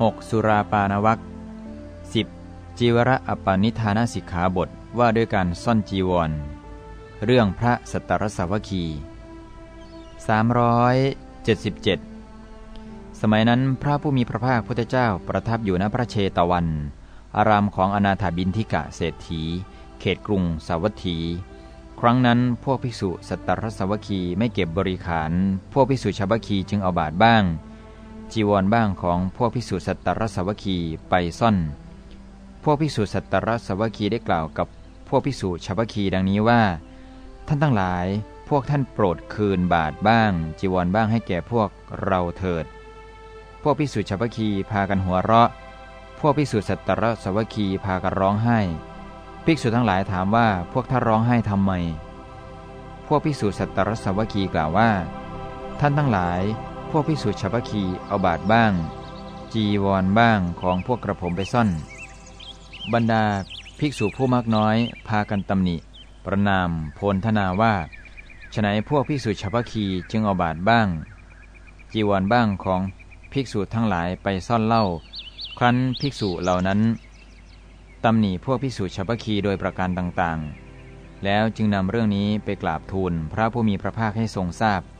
6. สุราปานวัค 10. จีวระอปนิธานสิกขาบทว่าด้วยการซ่อนจีวร เรื่องพระสัตรสาวคี 377 สมัยนั้นพระผู้มีพระภาคพุทธเจ้าประทับอยู่ณพระเชตวัน อารามของอนาถาบินทิกะเศรษฐี เขตกรุงสาวัตถี ครั้งนั้นพวกภิกษุสัตตรสาวคีไม่เก็บบริขาร พวกภิกษุชาวบคีจึงเอาบาทบ้าง จีวรบ้างของพวกพิสุสัตตรสวคีไปซ่อน พวกพิสุสัตตรสวคีได้กล่าวกับพวกพิสุชาวคีดังนี้ว่า ท่านทั้งหลายพวกท่านโปรดคืนบาทบ้าง จีวรบ้างให้แก่พวกเราเถิด พวกพิสุชาวคีพากันหัวเราะ พวกพิสุสัตตรสวคีพากันร้องไห้ ภิกษุทั้งหลายถามว่าพวกท่านร้องไห้ทำไม พวกพิสุสัตตรสวคีกล่าวว่า ท่านทั้งหลาย พวกพิสุชาวคีเอาบาทบ้าง จีวรบ้างของพวกกระผมไปซ่อน บรรดาภิกษุผู้มากน้อยพากันตำหนิ ประนามโพลธนาว่าฉนัยพวกภิกษุชาวคีจึงเอาบาทบ้าง จีวรบ้างของภิกษุทั้งหลายไปซ่อนเล่า ครั้นภิกษุเหล่านั้นตำหนิพวกภิกษุชาวคีโดยประการต่างๆ แล้วจึงนำเรื่องนี้ไปกราบทูลพระผู้มีพระภาคให้ทรงทราบพ